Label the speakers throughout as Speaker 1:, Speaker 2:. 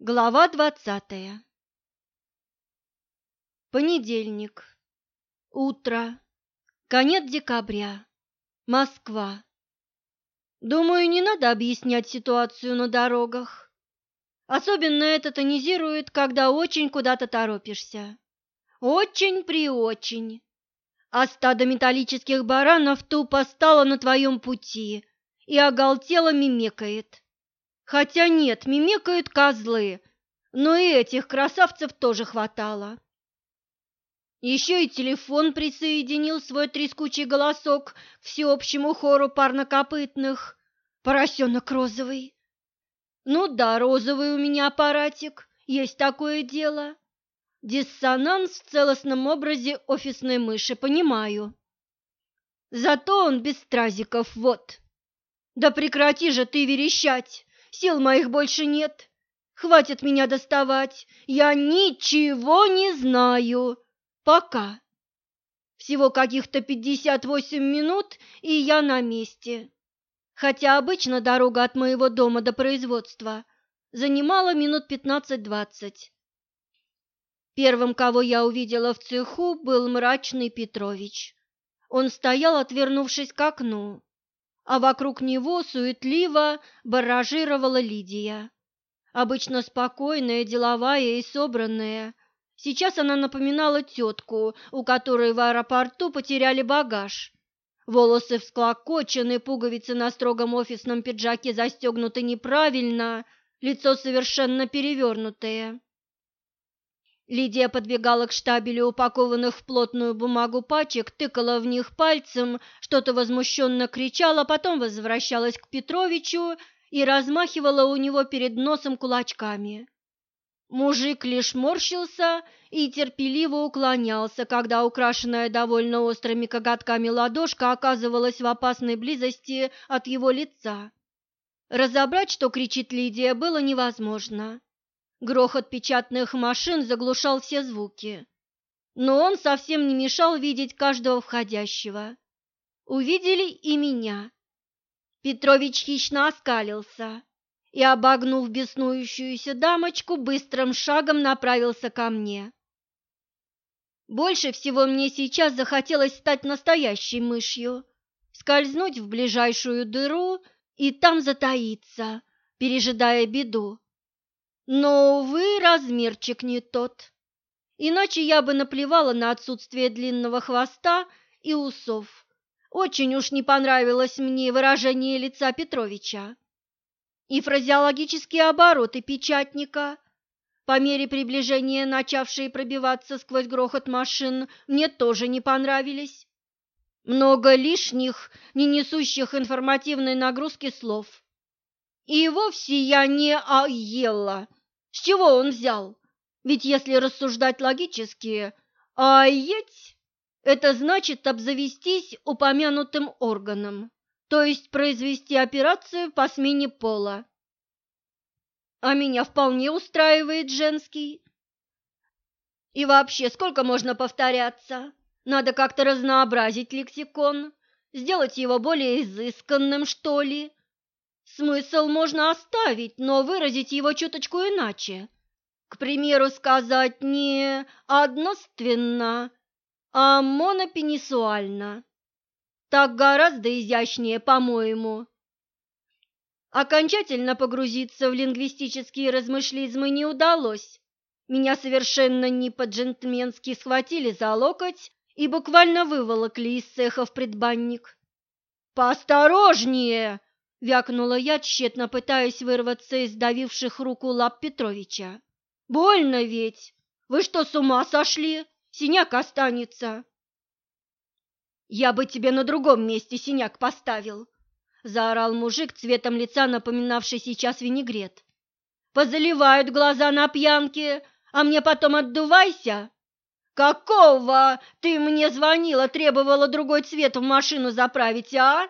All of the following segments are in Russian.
Speaker 1: Глава двадцатая Понедельник. Утро. Конец декабря. Москва. Думаю, не надо объяснять ситуацию на дорогах. Особенно это тонизирует, когда очень куда-то торопишься. Очень-преочень. А стадо металлических баранов тупо стало на твоем пути и оголтело мимекает. Хотя нет, мимикают козлы, но и этих красавцев тоже хватало. Еще и телефон присоединил свой трескучий голосок к всеобщему хору парнокопытных. Поросенок розовый. Ну да, розовый у меня аппаратик, есть такое дело. Диссонанс в целостном образе офисной мыши, понимаю. Зато он без стразиков, вот. Да прекрати же ты верещать! Сил моих больше нет. Хватит меня доставать. Я ничего не знаю. Пока. Всего каких-то пятьдесят восемь минут, и я на месте. Хотя обычно дорога от моего дома до производства занимала минут пятнадцать-двадцать. Первым, кого я увидела в цеху, был мрачный Петрович. Он стоял, отвернувшись к окну а вокруг него суетливо баражировала Лидия. Обычно спокойная, деловая и собранная. Сейчас она напоминала тетку, у которой в аэропорту потеряли багаж. Волосы всклокочены, пуговицы на строгом офисном пиджаке застегнуты неправильно, лицо совершенно перевернутое. Лидия подбегала к штабелю упакованных в плотную бумагу пачек, тыкала в них пальцем, что-то возмущенно кричала, потом возвращалась к Петровичу и размахивала у него перед носом кулачками. Мужик лишь морщился и терпеливо уклонялся, когда украшенная довольно острыми коготками ладошка оказывалась в опасной близости от его лица. Разобрать, что кричит Лидия, было невозможно. Грохот печатных машин заглушал все звуки, но он совсем не мешал видеть каждого входящего. Увидели и меня. Петрович хищно оскалился и, обогнув беснующуюся дамочку, быстрым шагом направился ко мне. Больше всего мне сейчас захотелось стать настоящей мышью, скользнуть в ближайшую дыру и там затаиться, пережидая беду. Но, увы, размерчик не тот. Иначе я бы наплевала на отсутствие длинного хвоста и усов. Очень уж не понравилось мне выражение лица Петровича. И фразеологические обороты печатника, по мере приближения начавшие пробиваться сквозь грохот машин, мне тоже не понравились. Много лишних, не несущих информативной нагрузки слов. И вовсе я не аела с чего он взял? Ведь если рассуждать логически, аеть – это значит обзавестись упомянутым органом, то есть произвести операцию по смене пола. А меня вполне устраивает женский. И вообще, сколько можно повторяться? Надо как-то разнообразить лексикон, сделать его более изысканным, что ли. Смысл можно оставить, но выразить его чуточку иначе. К примеру, сказать не одноственно, а монопенисуально. Так гораздо изящнее, по-моему. Окончательно погрузиться в лингвистические размышлизмы не удалось. Меня совершенно не по-джентльменски схватили за локоть и буквально выволокли из цеха в предбанник. «Поосторожнее!» Вякнула я, тщетно пытаясь вырваться из давивших руку лап Петровича. «Больно ведь! Вы что, с ума сошли? Синяк останется!» «Я бы тебе на другом месте синяк поставил!» Заорал мужик, цветом лица напоминавший сейчас винегрет. «Позаливают глаза на пьянке, а мне потом отдувайся!» «Какого ты мне звонила, требовала другой цвет в машину заправить, а?»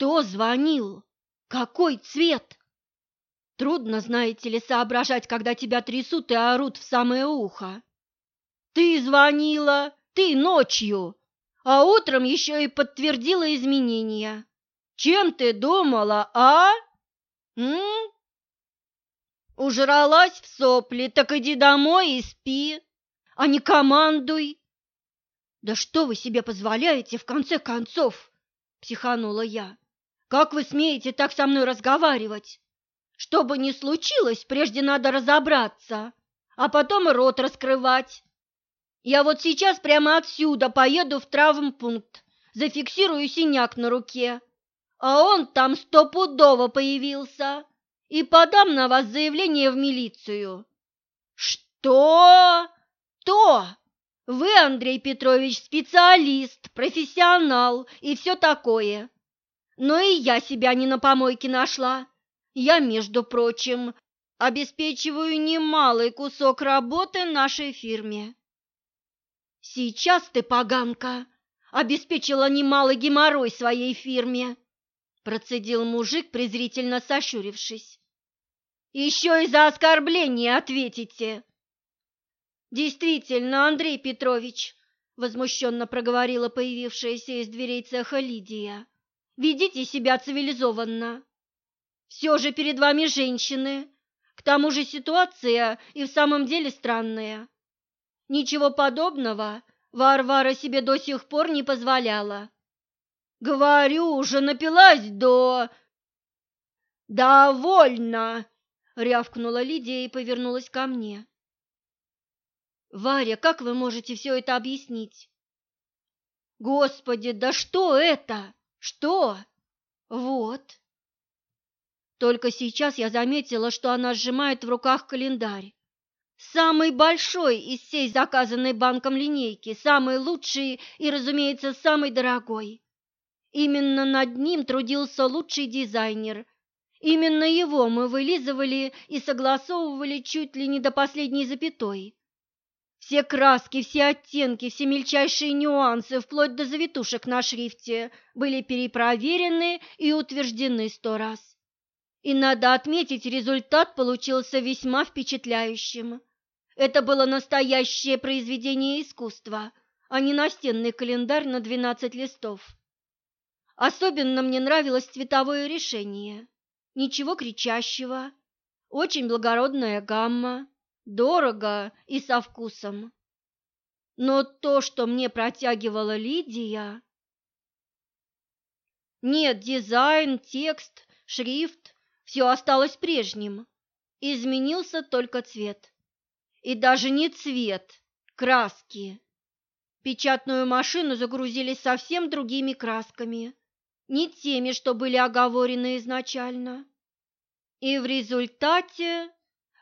Speaker 1: Кто звонил? Какой цвет? Трудно, знаете ли, соображать, когда тебя трясут и орут в самое ухо. Ты звонила, ты ночью, а утром еще и подтвердила изменения. Чем ты думала, а? М? Ужралась в сопли, так иди домой и спи, а не командуй. Да что вы себе позволяете в конце концов? Психанула я. Как вы смеете так со мной разговаривать? Что бы ни случилось, прежде надо разобраться, а потом рот раскрывать. Я вот сейчас прямо отсюда поеду в травмпункт, зафиксирую синяк на руке, а он там стопудово появился, и подам на вас заявление в милицию. Что? То? Вы, Андрей Петрович, специалист, профессионал и все такое. Но и я себя не на помойке нашла. Я, между прочим, обеспечиваю немалый кусок работы нашей фирме. Сейчас ты, поганка, обеспечила немалый геморрой своей фирме, процедил мужик, презрительно сощурившись. Еще и за оскорбление ответите. Действительно, Андрей Петрович, возмущенно проговорила появившаяся из дверей цеха Лидия. Ведите себя цивилизованно. Все же перед вами женщины. К тому же ситуация и в самом деле странная. Ничего подобного Варвара себе до сих пор не позволяла. Говорю, уже напилась до... «Довольно!» — рявкнула Лидия и повернулась ко мне. «Варя, как вы можете все это объяснить?» «Господи, да что это? Что?» «Вот». Только сейчас я заметила, что она сжимает в руках календарь. Самый большой из всей заказанной банком линейки, самый лучший и, разумеется, самый дорогой. Именно над ним трудился лучший дизайнер. Именно его мы вылизывали и согласовывали чуть ли не до последней запятой. Все краски, все оттенки, все мельчайшие нюансы, вплоть до завитушек на шрифте, были перепроверены и утверждены сто раз. И надо отметить, результат получился весьма впечатляющим. Это было настоящее произведение искусства, а не настенный календарь на 12 листов. Особенно мне нравилось цветовое решение. Ничего кричащего, очень благородная гамма, дорого и со вкусом. Но то, что мне протягивала Лидия... Нет, дизайн, текст, шрифт – все осталось прежним. Изменился только цвет. И даже не цвет, краски. Печатную машину загрузили совсем другими красками не теми, что были оговорены изначально. И в результате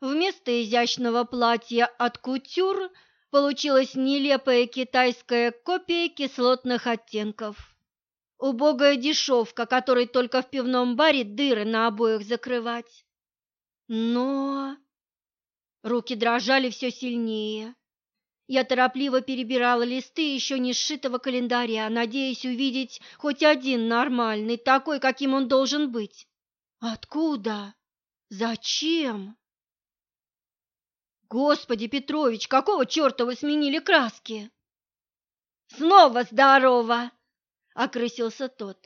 Speaker 1: вместо изящного платья от кутюр получилась нелепая китайская копия кислотных оттенков. Убогая дешевка, которой только в пивном баре дыры на обоях закрывать. Но руки дрожали все сильнее. Я торопливо перебирала листы еще не сшитого календаря, надеясь увидеть хоть один нормальный, такой, каким он должен быть. Откуда? Зачем? Господи, Петрович, какого черта вы сменили краски? Снова здорово, окрысился тот.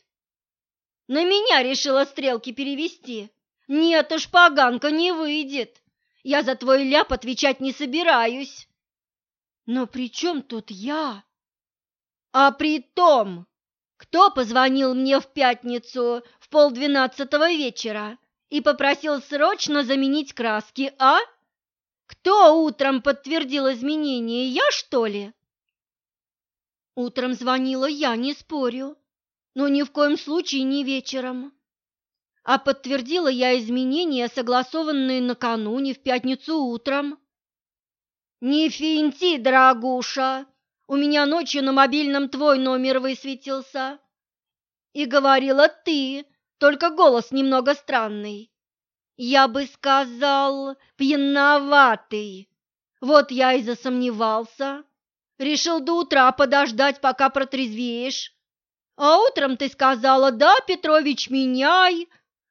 Speaker 1: На меня решила стрелки перевести. Нет уж, поганка, не выйдет. Я за твой ляп отвечать не собираюсь. Но при чем тут я? А при том, кто позвонил мне в пятницу в полдвенадцатого вечера и попросил срочно заменить краски, а? Кто утром подтвердил изменения, я что ли? Утром звонила я, не спорю, но ни в коем случае не вечером. А подтвердила я изменения, согласованные накануне в пятницу утром. «Не финти, дорогуша! У меня ночью на мобильном твой номер высветился. И говорила ты, только голос немного странный. Я бы сказал, пьяноватый. Вот я и засомневался. Решил до утра подождать, пока протрезвеешь. А утром ты сказала, да, Петрович, меняй.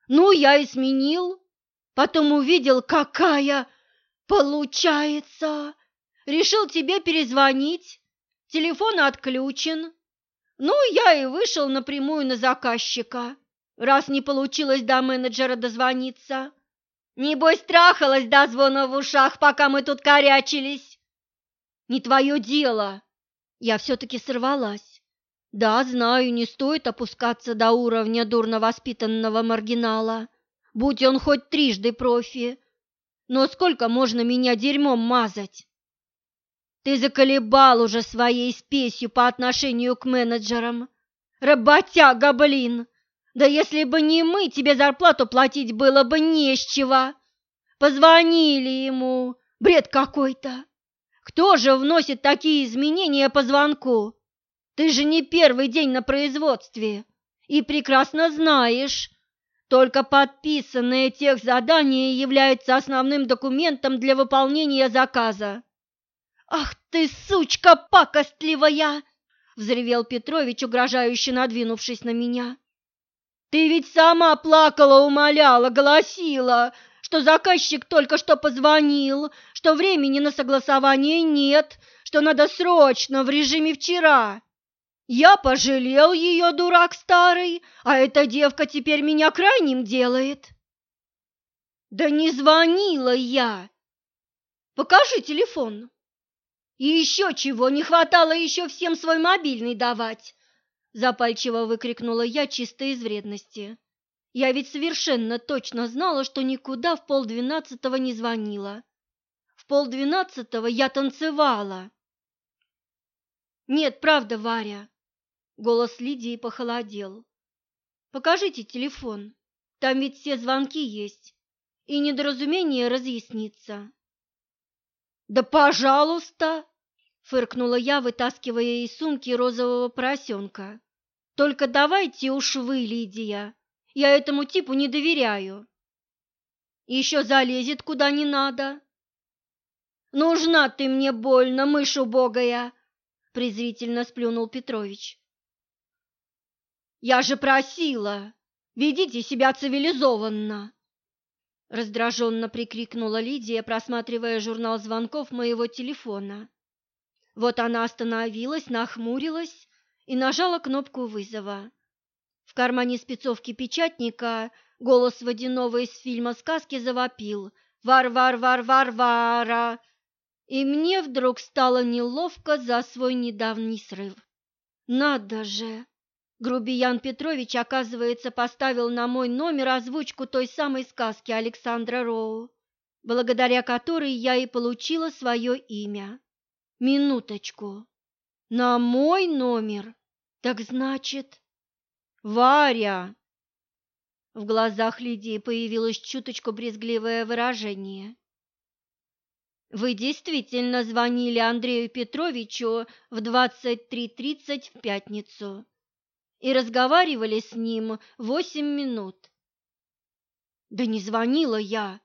Speaker 1: Ну, я и сменил. Потом увидел, какая получается. Решил тебе перезвонить. Телефон отключен. Ну, я и вышел напрямую на заказчика, раз не получилось до менеджера дозвониться. Небось, трахалась до звона в ушах, пока мы тут корячились. Не твое дело. Я все-таки сорвалась. Да, знаю, не стоит опускаться до уровня дурно воспитанного маргинала, будь он хоть трижды профи. Но сколько можно меня дерьмом мазать? Ты заколебал уже своей спесью по отношению к менеджерам. Работяга, блин! Да если бы не мы, тебе зарплату платить было бы не с чего. Позвонили ему. Бред какой-то. Кто же вносит такие изменения по звонку? Ты же не первый день на производстве и прекрасно знаешь, только подписанное тех задание является основным документом для выполнения заказа. Ах ты, сучка пакостливая! взревел Петрович, угрожающе надвинувшись на меня. Ты ведь сама плакала, умоляла, голосила, что заказчик только что позвонил, что времени на согласование нет, что надо срочно в режиме вчера. Я пожалел ее, дурак старый, а эта девка теперь меня крайним делает. Да не звонила я. Покажи телефон. И еще чего, не хватало еще всем свой мобильный давать. Запальчиво выкрикнула я чисто из вредности. Я ведь совершенно точно знала, что никуда в полдвенадцатого не звонила. В полдвенадцатого я танцевала. Нет, правда, Варя. Голос Лидии похолодел. Покажите телефон. Там ведь все звонки есть. И недоразумение разъяснится. Да, пожалуйста, фыркнула я, вытаскивая из сумки розового поросенка. Только давайте уж вы, Лидия. Я этому типу не доверяю. Еще залезет куда не надо. Нужна ты мне больно, мышь убогая, презрительно сплюнул Петрович. Я же просила, ведите себя цивилизованно. Раздраженно прикрикнула Лидия, просматривая журнал звонков моего телефона. Вот она остановилась, нахмурилась и нажала кнопку вызова. В кармане спецовки печатника голос водяного из фильма сказки завопил «Вар-вар-вар-вар-вара!» И мне вдруг стало неловко за свой недавний срыв. Надо же! Грубиян Петрович, оказывается, поставил на мой номер озвучку той самой сказки Александра Роу, благодаря которой я и получила свое имя. Минуточку. На мой номер? Так значит... Варя! В глазах Лидии появилось чуточку брезгливое выражение. Вы действительно звонили Андрею Петровичу в 23.30 в пятницу и разговаривали с ним восемь минут. Да не звонила я.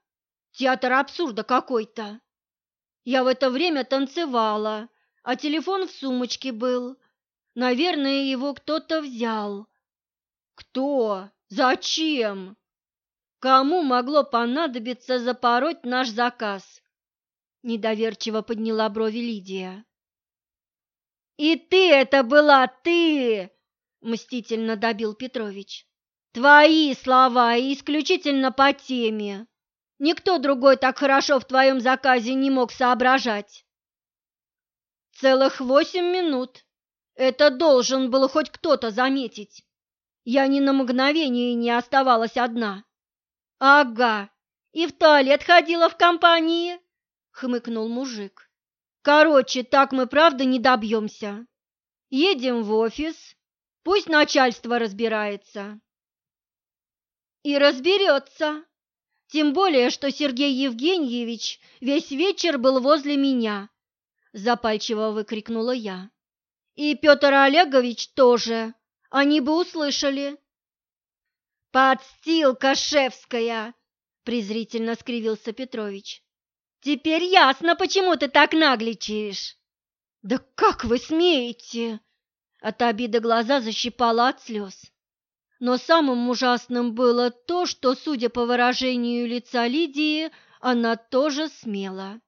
Speaker 1: Театр абсурда какой-то. Я в это время танцевала, а телефон в сумочке был. Наверное, его кто-то взял. Кто? Зачем? Кому могло понадобиться запороть наш заказ? Недоверчиво подняла брови Лидия. И ты это была ты! Мстительно добил Петрович. Твои слова исключительно по теме. Никто другой так хорошо в твоем заказе не мог соображать. Целых восемь минут. Это должен был хоть кто-то заметить. Я ни на мгновение не оставалась одна. Ага, и в туалет ходила в компании, хмыкнул мужик. Короче, так мы правда не добьемся. Едем в офис, пусть начальство разбирается. И разберется. Тем более, что Сергей Евгеньевич весь вечер был возле меня, запальчиво выкрикнула я. И Петр Олегович тоже. Они бы услышали. Подстилка шефская, презрительно скривился Петрович. Теперь ясно, почему ты так нагличаешь. Да как вы смеете? От обиды глаза защипала от слез. Но самым ужасным было то, что, судя по выражению лица Лидии, она тоже смела.